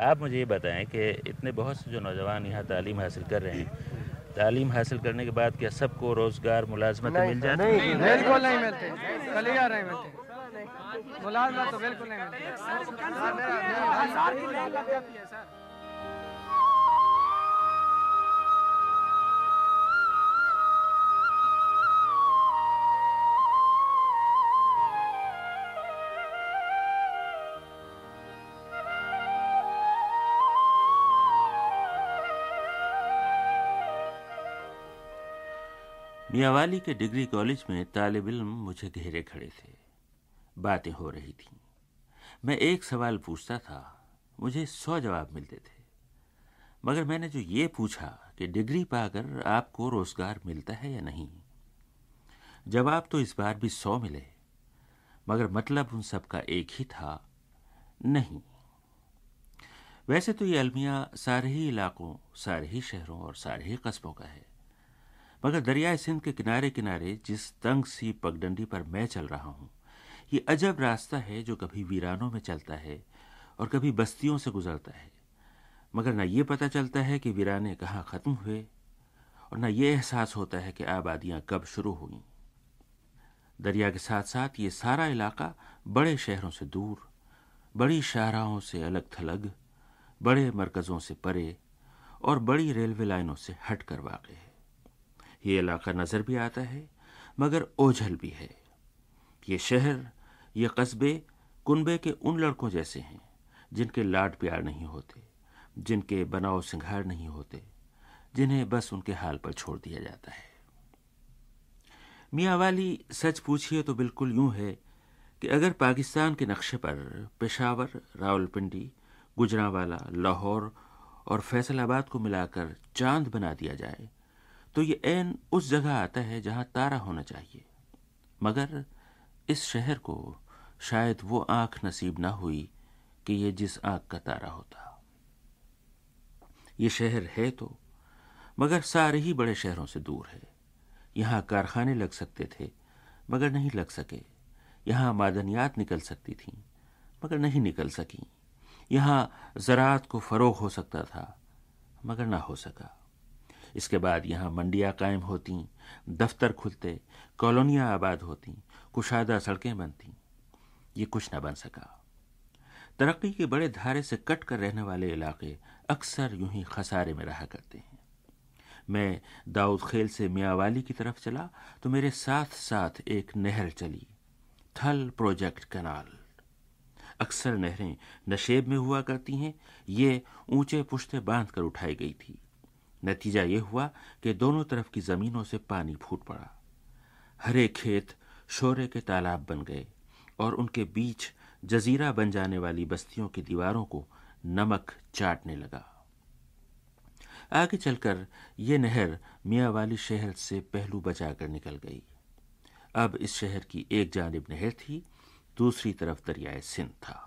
آپ مجھے یہ بتائیں کہ اتنے بہت سے جو نوجوان یہاں تعلیم حاصل کر رہے ہیں تعلیم حاصل کرنے کے بعد کیا سب کو روزگار ملازمت مل جاتی ہے بالکل نہیں ملتے کلی آ رہے ملتے ملازمت تو بالکل نہیں ملتی میاں والی کے ڈگری کالج میں طالب علم مجھے گھیرے کھڑے تھے۔ باتیں ہو رہی تھیں۔ میں ایک سوال پوچھتا تھا، مجھے سو جواب ملتے تھے۔ مگر میں نے جو یہ پوچھا کہ ڈگری پا کر آپ کو روزگار ملتا ہے یا نہیں، جواب تو اس بار بھی سو ملے۔ مگر مطلب ان سب کا ایک ہی تھا، نہیں۔ ویسے تو یہ المیہ سارے ہی علاقوں، سارے ہی شہروں اور سارے ہی قصبوں کا ہے۔ مگر دریائے سندھ کے کنارے کنارے جس تنگ سی پگڈنڈی پر میں چل رہا ہوں، یہ عجب راستہ ہے جو کبھی ویرانوں میں چلتا ہے اور کبھی بستیوں سے گزرتا ہے۔ مگر نہ یہ پتہ چلتا ہے کہ ویرانے کہاں ختم ہوئے اور نہ یہ احساس ہوتا ہے کہ آبادیاں کب شروع ہوئیں۔ دریا کے ساتھ ساتھ یہ سارا علاقہ بڑے شہروں سے دور، بڑی شاہراہوں سے الگ تھلگ، بڑے مرکزوں سے پرے اور بڑی ریلوے لائنوں سے ہٹ کر واقع ہے۔ یہ علاقہ نظر بھی آتا ہے، مگر اوجھل بھی ہے۔ یہ شہر، یہ قصبے، کنبے کے ان لڑکوں جیسے ہیں، جن کے لاڈ پیار نہیں ہوتے، جن کے بناؤ سنگھار نہیں ہوتے، جنہیں بس ان کے حال پر چھوڑ دیا جاتا ہے۔ میاں والی، سچ پوچھئے تو بالکل یوں ہے کہ اگر پاکستان کے نقشے پر پشاور راول پنڈی گجرا والا، لاہور اور فیصل آباد کو ملا کر چاند بنا دیا جائے تو یہ عین اس جگہ آتا ہے جہاں تارا ہونا چاہیے۔ مگر اس شہر کو شاید وہ آنکھ نصیب نہ ہوئی کہ یہ جس آنکھ کا تارا ہوتا۔ یہ شہر ہے تو، مگر سارے ہی بڑے شہروں سے دور ہے۔ یہاں کارخانے لگ سکتے تھے، مگر نہیں لگ سکے۔ یہاں معدنیات نکل سکتی تھیں، مگر نہیں نکل سکیں۔ یہاں زراعت کو فروغ ہو سکتا تھا، مگر نہ ہو سکا۔ اس کے بعد یہاں منڈیاں قائم ہوتیں، دفتر کھلتے، کالونیاں آباد ہوتیں، کشادہ سڑکیں بنتیں۔ یہ کچھ نہ بن سکا۔ ترقی کے بڑے دھارے سے کٹ کر رہنے والے علاقے اکثر یوں ہی خسارے میں رہا کرتے ہیں۔ میں داؤد خیل سے میاں والی کی طرف چلا تو میرے ساتھ ساتھ ایک نہر چلی، تھل پروجیکٹ کنال اکثر نہریں نشیب میں ہوا کرتی ہیں، یہ اونچے پشتے باندھ کر اٹھائی گئی تھی۔ نتیجہ یہ ہوا کہ دونوں طرف کی زمینوں سے پانی پھوٹ پڑا۔ ہرے کھیت شورے کے تالاب بن گئے اور ان کے بیچ جزیرہ بن جانے والی بستیوں کی دیواروں کو نمک چاٹنے لگا۔ آگے چل کر یہ نہر میاں والی شہر سے پہلو بچا کر نکل گئی۔ اب اس شہر کی ایک جانب نہر تھی، دوسری طرف دریائے سندھ تھا۔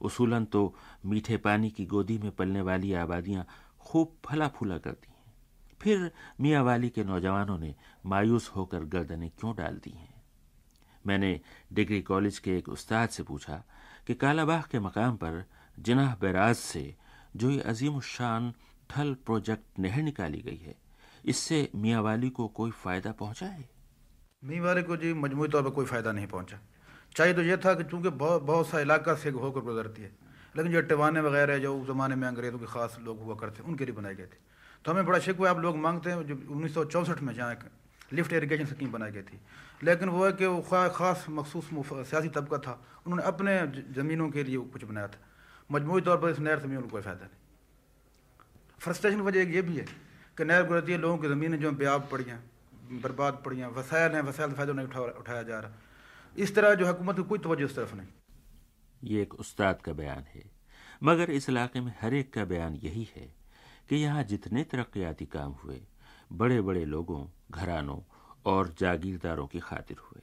اصولاً تو میٹھے پانی کی گودی میں پلنے والی آبادیاں خوب پھلا پھولا کرتی ہیں۔ پھر میاں والی کے نوجوانوں نے مایوس ہو کر گردنیں کیوں ڈال دی ہیں؟ میں نے ڈگری کالج کے ایک استاد سے پوچھا کہ کالا باغ کے مقام پر جناح بیراز سے جو یہ عظیم الشان ٹھل پروجیکٹ نہر نکالی گئی ہے، اس سے میاں والی کو کوئی فائدہ پہنچا ہے؟ میاں والی کو جی مجموعی طور پر کوئی فائدہ نہیں پہنچا۔ چاہیے تو یہ تھا کہ چونکہ بہت بہت سا علاقہ سے ہو کر گزرتی ہے۔ لیکن جو ٹوانے وغیرہ جو اس زمانے میں انگریزوں کے خاص لوگ ہوا کرتے ان کے لیے بنائے گئے تھے تو ہمیں بڑا شک ہوا آپ لوگ مانگتے ہیں، جو انیس سو چونسٹھ میں جہاں لفٹ اریگیشن اسکیم بنائی گئی تھی۔ لیکن وہ ہے کہ وہ خاص مخصوص سیاسی طبقہ تھا، انہوں نے اپنے زمینوں کے لیے کچھ بنایا تھا۔ مجموعی طور پر اس نہر سے ان کو کوئی فائدہ نہیں۔ فرسٹریشن کی وجہ ایک یہ بھی ہے کہ نہر گزرتی ہے، لوگوں کی زمینیں جو بیاب پڑی ہیں، برباد پڑی ہیں، وسائل ہیں، وسائل فائدہ نہیں اٹھایا جا رہا۔ اس طرح جو حکومت کی کوئی توجہ اس طرف نہیں۔ یہ ایک استاد کا بیان ہے۔ مگر اس علاقے میں ہر ایک کا بیان یہی ہے کہ یہاں جتنے ترقیاتی کام ہوئے، بڑے بڑے لوگوں، گھرانوں اور جاگیرداروں کی خاطر ہوئے۔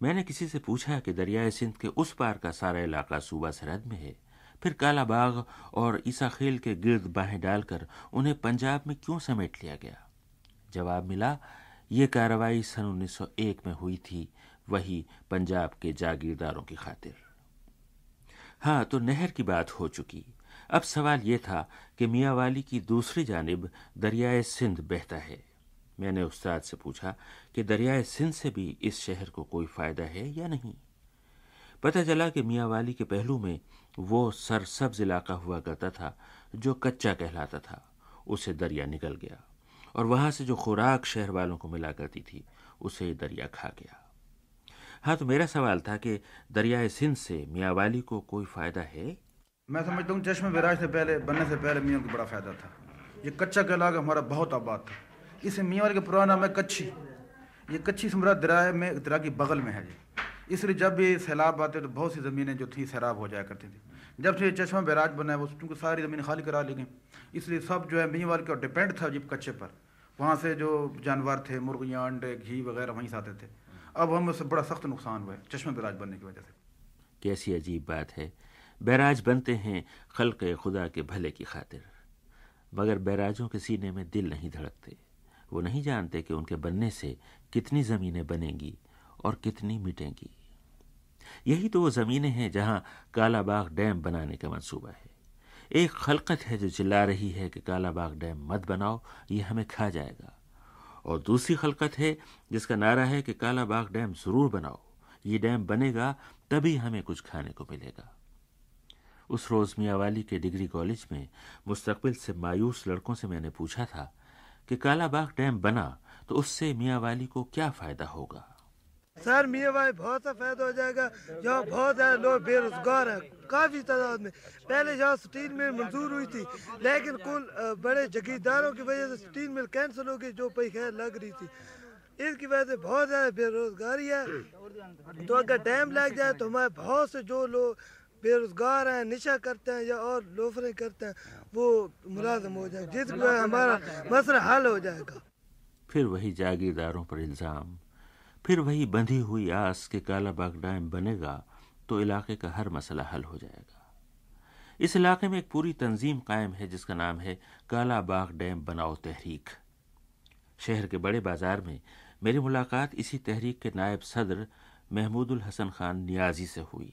میں نے کسی سے پوچھا کہ دریائے سندھ کے اس پار کا سارا علاقہ صوبہ سرحد میں ہے۔ پھر کالا باغ اور عیسا خیل کے گرد باہیں ڈال کر انہیں پنجاب میں کیوں سمیٹ لیا گیا؟ جواب ملا، یہ کارروائی سن انیس سو ایک میں ہوئی تھی، وہی پنجاب کے جاگیرداروں کی خاطر۔ ہاں تو نہر کی بات ہو چکی۔ اب سوال یہ تھا کہ میاں والی کی دوسری جانب دریائے سندھ بہتا ہے۔ میں نے استاد سے پوچھا کہ دریائے سندھ سے بھی اس شہر کو کوئی فائدہ ہے یا نہیں؟ پتہ چلا کہ میاں والی کے پہلو میں وہ سر سبز علاقہ ہوا کرتا تھا جو کچا کہلاتا تھا۔ اسے دریا نکل گیا اور وہاں سے جو خوراک شہر والوں کو ملا کرتی تھی، اسے دریا کھا گیا۔ ہاں تو میرا سوال تھا کہ دریائے سندھ سے میاں والی کو کوئی فائدہ ہے؟ میں سمجھتا ہوں چشمہ بیراج سے پہلے، بننے سے پہلے میاں کو بڑا فائدہ تھا۔ یہ کچا کا علاقہ ہمارا بہت آباد تھا۔ اسے میاں والے کا پرانا نام ہے کچھی۔ یہ کچھی سمرا دریا میں دریا کی بغل میں ہے جی۔ اس لیے جب بھی سیلاب آتے تو بہت سی زمینیں جو تھیں سیراب ہو جایا کرتی تھیں۔ جب سے یہ چشمہ بیراج بنا ہے، وہ چونکہ ساری زمینیں خالی کرا لی گئیں۔ اس لیے سب جو ہے میاں والے کا ڈپینڈ تھا جب کچے پر۔ وہاں سے جو جانور تھے، مرغیاں، انڈے، گھی وغیرہ وہیں سے آتے تھے۔ اب ہم سے بڑا سخت نقصان ہوا ہے، چشمہ بیراج بننے کی وجہ سے۔ کیسی عجیب بات ہے۔ بیراج بنتے ہیں خلق خدا کے بھلے کی خاطر۔ مگر بیراجوں کے سینے میں دل نہیں دھڑکتے۔ وہ نہیں جانتے کہ ان کے بننے سے کتنی زمینیں بنیں گی اور کتنی مٹیں گی۔ یہی تو وہ زمینیں ہیں جہاں کالا باغ ڈیم بنانے کا منصوبہ ہے۔ ایک خلقت ہے جو چلا رہی ہے کہ کالا باغ ڈیم مت بناؤ، یہ ہمیں کھا جائے گا۔ اور دوسری خلقت ہے جس کا نعرہ ہے کہ کالا باغ ڈیم ضرور بناؤ، یہ ڈیم بنے گا تبھی ہمیں کچھ کھانے کو ملے گا۔ اس روز میاں والی کے ڈگری کالج میں مستقبل سے مایوس لڑکوں سے میں نے پوچھا تھا کہ کالا باغ ڈیم بنا تو اس سے میاں والی کو کیا فائدہ ہوگا؟ سر میاں والی بہت سا فائدہ ہو جائے گا۔ یہاں بہت زیادہ لوگ بے روزگار ہیں۔ کافی تعداد میں۔ پہلے یہاں سٹیل مل منظور ہوئی تھی، لیکن کل بڑے جگیرداروں کی وجہ سے سٹیل مل کینسل ہو گئی، جو پہ خیر لگ رہی تھی۔ اس کی وجہ سے بہت زیادہ بے روزگاری ہے۔ تو اگر ڈیم لگ جائے تو ہمارے بہت سے جو لوگ بے روزگار ہیں، نشہ کرتے ہیں یا اور لوفریں کرتے ہیں، وہ ملازم ہو جائیں، جس کی ہمارا مسئلہ حل ہو جائے گا۔ پھر وہی جاگیرداروں پر الزام۔ پھر وہی بندھی ہوئی آس کہ کالا باغ ڈیم بنے گا تو علاقے کا ہر مسئلہ حل ہو جائے گا۔ اس علاقے میں ایک پوری تنظیم قائم ہے جس کا نام ہے کالا باغ ڈیم بناؤ تحریک۔ شہر کے بڑے بازار میں میری ملاقات اسی تحریک کے نائب صدر محمود الحسن خان نیازی سے ہوئی۔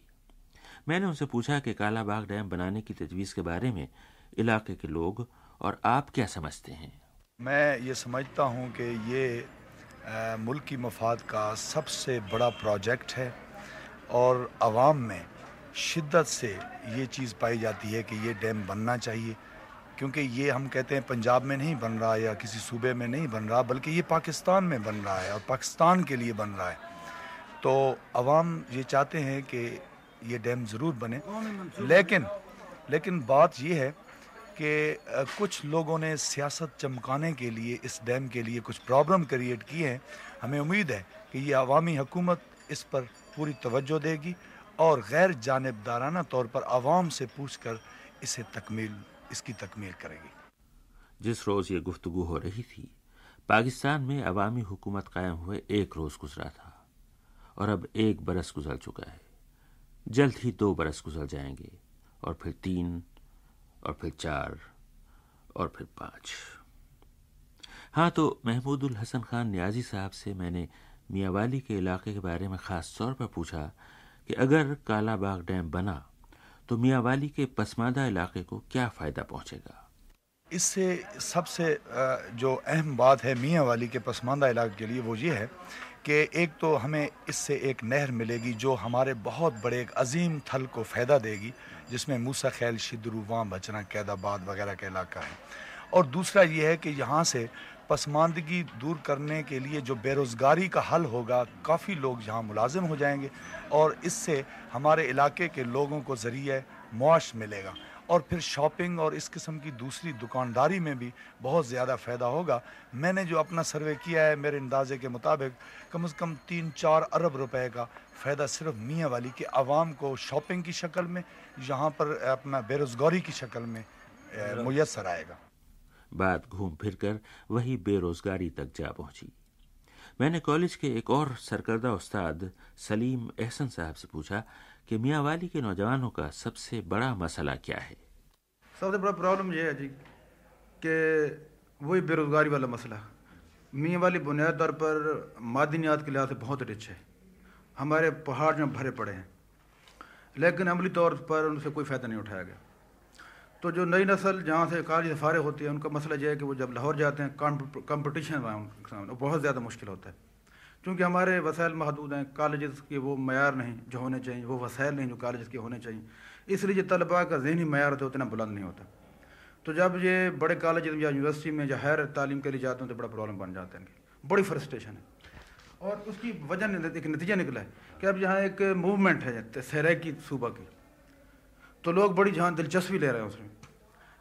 میں نے ان سے پوچھا کہ کالا باغ ڈیم بنانے کی تجویز کے بارے میں علاقے کے لوگ اور آپ کیا سمجھتے ہیں؟ میں یہ سمجھتا ہوں کہ یہ ملکی مفاد کا سب سے بڑا پروجیکٹ ہے اور عوام میں شدت سے یہ چیز پائی جاتی ہے کہ یہ ڈیم بننا چاہیے، کیونکہ یہ ہم کہتے ہیں پنجاب میں نہیں بن رہا یا کسی صوبے میں نہیں بن رہا، بلکہ یہ پاکستان میں بن رہا ہے اور پاکستان کے لیے بن رہا ہے۔ تو عوام یہ چاہتے ہیں کہ یہ ڈیم ضرور بنے، لیکن لیکن بات یہ ہے کہ کچھ لوگوں نے سیاست چمکانے کے لیے، اس ڈیم کے لیے کچھ پرابلم کریٹ کیے ہیں۔ ہمیں امید ہے کہ یہ عوامی حکومت اس پر پوری توجہ دے گی اور غیر جانبدارانہ طور پر عوام سے پوچھ کر اسے تکمیل، اس کی تکمیل کرے گی۔ جس روز یہ گفتگو ہو رہی تھی، پاکستان میں عوامی حکومت قائم ہوئے ایک روز گزرا تھا اور اب ایک برس گزر چکا ہے۔ جلد ہی دو برس گزر جائیں گے اور پھر تین اور پھر چار اور پھر پانچ۔ ہاں تو محمود الحسن خان نیازی صاحب سے میں نے میاں والی کے علاقے کے بارے میں خاص طور پر پوچھا کہ اگر کالا باغ ڈیم بنا تو میاں والی کے پسماندہ علاقے کو کیا فائدہ پہنچے گا؟ اس سے سب سے جو اہم بات ہے میاں والی کے پسماندہ علاقے کے لیے وہ یہ ہے کہ ایک تو ہمیں اس سے ایک نہر ملے گی جو ہمارے بہت بڑے ایک عظیم تھل کو فائدہ دے گی، جس میں موسا خیل شدرو وہاں بچنا قید آباد وغیرہ کا علاقہ ہے اور دوسرا یہ ہے کہ یہاں سے پسماندگی دور کرنے کے لیے جو بے روزگاری کا حل ہوگا، کافی لوگ یہاں ملازم ہو جائیں گے اور اس سے ہمارے علاقے کے لوگوں کو ذریعہ معاش ملے گا۔ اور پھر شاپنگ اور اس قسم کی دوسری دکانداری میں بھی بہت زیادہ فائدہ ہوگا۔ میں نے جو اپنا سروے کیا ہے میرے اندازے کے مطابق، کم از کم تین چار ارب روپے کا فائدہ صرف میاں والی کے عوام کو شاپنگ کی شکل میں، یہاں پر اپنا بے روزگاری کی شکل میں میسر آئے گا۔ بات گھوم پھر کر وہی بے روزگاری تک جا پہنچی۔ میں نے کالج کے ایک اور سرکردہ استاد سلیم احسن صاحب سے پوچھا کہ میاں والی کے نوجوانوں کا سب سے بڑا مسئلہ کیا ہے؟ سب سے بڑا پرابلم یہ ہے جی کہ وہی بے روزگاری والا مسئلہ۔ میاں والی بنیاد طور پر معدنیات کے لحاظ سے بہت رچ ہے۔ ہمارے پہاڑ جو بھرے پڑے ہیں۔ لیکن عملی طور پر ان سے کوئی فائدہ نہیں اٹھایا گیا۔ تو جو نئی نسل جہاں سے کالج سے فارغ ہوتی ہے، ان کا مسئلہ یہ ہے کہ وہ جب لاہور جاتے ہیں کمپٹیشن بہت زیادہ مشکل ہوتا ہے۔ کیونکہ ہمارے وسائل محدود ہیں، کالجز کے وہ معیار نہیں جو ہونے چاہیے وہ وسائل نہیں جو کالجز کے ہونے چاہیے اس لیے جو طلباء کا ذہنی معیار ہوتا ہے، اتنا بلند نہیں ہوتا۔ تو جب یہ بڑے کالج یا یونیورسٹی میں یا ہائر تعلیم کے لیے جاتے ہیں تو بڑا پرابلم بن جاتا ہے بڑی فرسٹریشن ہے۔ اور اس کی وجہ ایک نتیجہ نکلا ہے کہ اب یہاں ایک موومنٹ ہے سیریکی صوبہ کی۔ تو لوگ بڑی جہاں دلچسپی لے رہے ہیں اس میں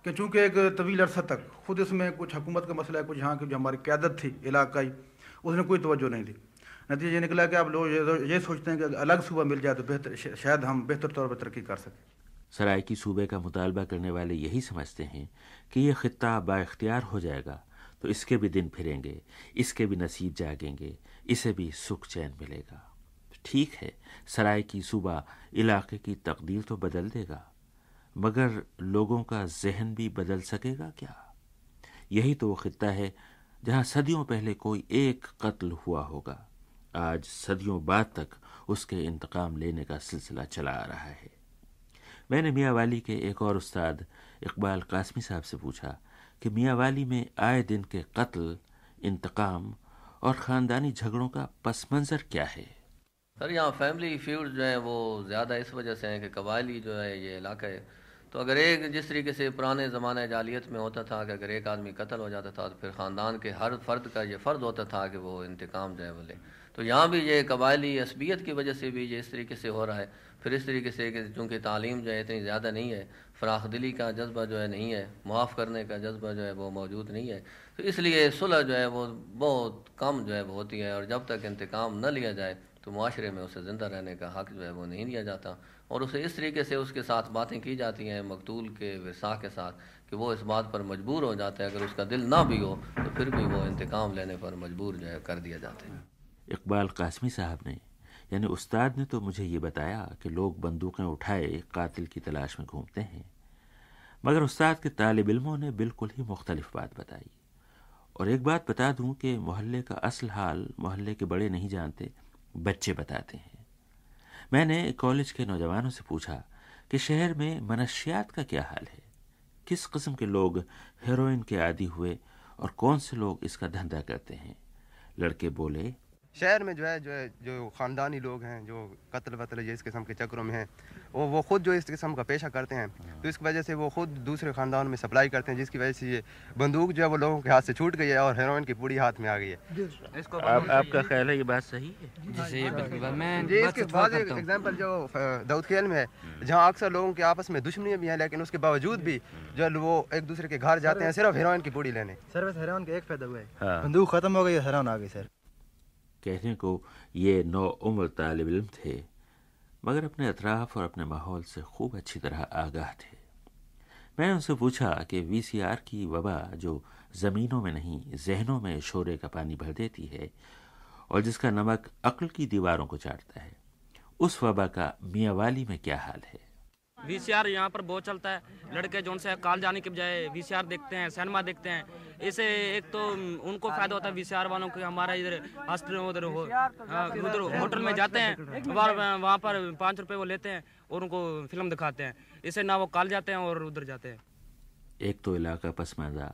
کہ چونکہ ایک طویل عرصہ تک خود اس میں کچھ حکومت کا مسئلہ ہے، کچھ یہاں کی جو ہماری قیادت تھی، علاقائی، اس نے کوئی توجہ نہیں دی نتیجہ یہ نکلا کہ اب لوگ یہ سوچتے ہیں کہ الگ صوبہ مل جائے تو بہتر شاید ہم بہتر طور پر ترقی کر سکیں۔ سرائکی صوبے کا مطالبہ کرنے والے یہی سمجھتے ہیں کہ یہ خطہ با اختیار ہو جائے گا، تو اس کے بھی دن پھریں گے، اس کے بھی نصیب جاگیں گے، اسے بھی سکھ چین ملے گا۔ ٹھیک ہے سرائے کی صوبہ علاقے کی تقدیر تو بدل دے گا، مگر لوگوں کا ذہن بھی بدل سکے گا کیا؟ یہی تو وہ خطہ ہے جہاں صدیوں پہلے کوئی ایک قتل ہوا ہوگا۔ آج صدیوں بعد تک اس کے انتقام لینے کا سلسلہ چلا آ رہا ہے۔ میں نے میاں والی کے ایک اور استاد، اقبال قاسمی صاحب سے پوچھا کہ میاں والی میں آئے دن کے قتل، انتقام اور خاندانی جھگڑوں کا پس منظر کیا ہے؟ سر، یہاں فیملی فیوڈ جو ہیں وہ زیادہ اس وجہ سے ہیں کہ قبائلی جو ہے یہ علاقہ ہے۔ تو اگر ایک جس طریقے سے پرانے زمانے جالیت میں ہوتا تھا کہ اگر ایک آدمی قتل ہو جاتا تھا تو پھر خاندان کے ہر فرد کا یہ فرد ہوتا تھا کہ وہ انتقام جو ہے وہ لے۔ تو یہاں بھی یہ قبائلی عصبیت کی وجہ سے بھی یہ اس طریقے سے ہو رہا ہے۔ پھر اس طریقے سے کہ چونکہ تعلیم جو ہے اتنی زیادہ نہیں ہے، فراخ دلی کا جذبہ جو ہے نہیں ہے، معاف کرنے کا جذبہ جو ہے وہ موجود نہیں ہے۔ تو اس لیے صلح جو ہے وہ بہت کم جو ہے وہ ہوتی ہے اور جب تک انتقام نہ لیا جائے تو معاشرے میں اسے زندہ رہنے کا حق جو ہے وہ نہیں دیا جاتا۔ اور اسے اس طریقے سے اس کے ساتھ باتیں کی جاتی ہیں مقتول کے ورثاء کے ساتھ کہ وہ اس بات پر مجبور ہو جاتا ہے اگر اس کا دل نہ بھی ہو تو پھر بھی وہ انتقام لینے پر مجبور جو ہے کر دیا جاتا ہے۔ اقبال قاسمی صاحب نے یعنی استاد نے تو مجھے یہ بتایا کہ لوگ بندوقیں اٹھائے قاتل کی تلاش میں گھومتے ہیں، مگر استاد کے طالب علموں نے بالکل ہی مختلف بات بتائی۔ اور ایک بات بتا دوں کہ محلے کا اصل حال محلے کے بڑے نہیں جانتے، بچے بتاتے ہیں۔ میں نے کالج کے نوجوانوں سے پوچھا کہ شہر میں منشیات کا کیا حال ہے؟ کس قسم کے لوگ ہیروئن کے عادی ہوئے اور کون سے لوگ اس کا دھندا کرتے ہیں؟ لڑکے بولے شہر میں جو ہے جو ہے جو خاندانی لوگ ہیں جو قتل وطل جو اس قسم کے چکروں میں ہیں وہ وہ خود جو اس قسم کا پیشہ کرتے ہیں تو اس کی وجہ سے وہ خود دوسرے خاندان میں سپلائی کرتے ہیں جس کی وجہ سے یہ بندوق جو ہے وہ لوگوں کے ہاتھ سے چھوٹ گئی ہے اور ہیروئن کی پوڑی ہاتھ میں آ گئی ہے۔ آپ کا خیال ہے یہ بات صحیح ہے؟ جی اس کے بعد ایگزامپل جو دعود کھیل میں ہے جہاں اکثر لوگوں کے آپس میں دشمنیاں بھی ہیں لیکن اس کے باوجود بھی جو وہ ایک دوسرے کے گھر جاتے ہیں صرف ہیروئن کی پوڑی لینے۔ سر بس ہیروئن کا ایک فائدہ ہوا ہے۔ ہاں۔ بندوق ختم ہو گئی ہیروئن آ گئی سر۔ کہنے کو یہ نو عمر طالب علم تھے، مگر اپنے اطراف اور اپنے ماحول سے خوب اچھی طرح آگاہ تھے۔ میں نے ان سے پوچھا کہ وی سی آر کی وبا جو زمینوں میں نہیں، ذہنوں میں شورے کا پانی بھر دیتی ہے اور جس کا نمک عقل کی دیواروں کو چاٹتا ہے، اس وبا کا میاں والی میں کیا حال ہے؟ وی سی آر یہاں پر بہت چلتا ہے لڑکے جو ان سے کال جانے کے بجائے وی سی آر دیکھتے ہیں سینما دیکھتے ہیں اسے ایک تو ان کو فائدہ ہوتا ہے وی سی آر والوں کو ہمارا ادھر ادھر ادھر ہوٹل میں جاتے ہیں وہاں پر پانچ روپے وہ لیتے ہیں اور ان کو فلم دکھاتے ہیں اسے نہ وہ کال جاتے ہیں اور ادھر جاتے ہیں ایک تو علاقہ پسماندہ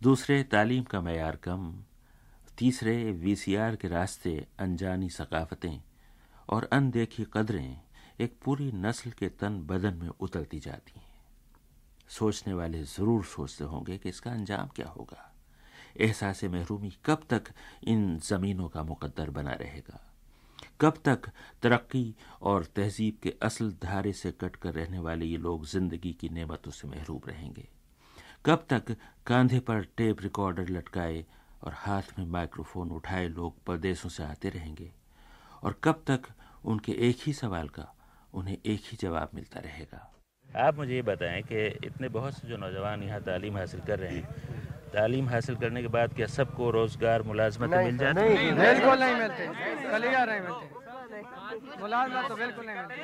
دوسرے تعلیم کا معیار کم تیسرے وی سی آر کے راستے انجانی ثقافتیں اور ان دیکھی قدریں ایک پوری نسل کے تن بدن میں اترتی جاتی ہیں۔ سوچنے والے ضرور سوچتے ہوں گے کہ اس کا انجام کیا ہوگا۔ احساس محرومی کب تک ان زمینوں کا مقدر بنا رہے گا؟ کب تک ترقی اور تہذیب کے اصل دھارے سے کٹ کر رہنے والے یہ لوگ زندگی کی نعمتوں سے محروب رہیں گے؟ کب تک کاندھے پر ٹیپ ریکارڈر لٹکائے اور ہاتھ میں مائکرو فون اٹھائے لوگ پردیسوں سے آتے رہیں گے؟ اور کب تک ان کے ایک ہی سوال کا انہیں ایک ہی جواب ملتا رہے گا۔ آپ مجھے یہ بتائیں کہ اتنے بہت سے جو نوجوان یہاں تعلیم حاصل کر رہے ہیں تعلیم حاصل کرنے کے بعد کیا سب کو روزگار ملازمت مل جاتی؟ بالکل نہیں ملتے رہے ملتے ملازمت تو بالکل نہیں ملتی۔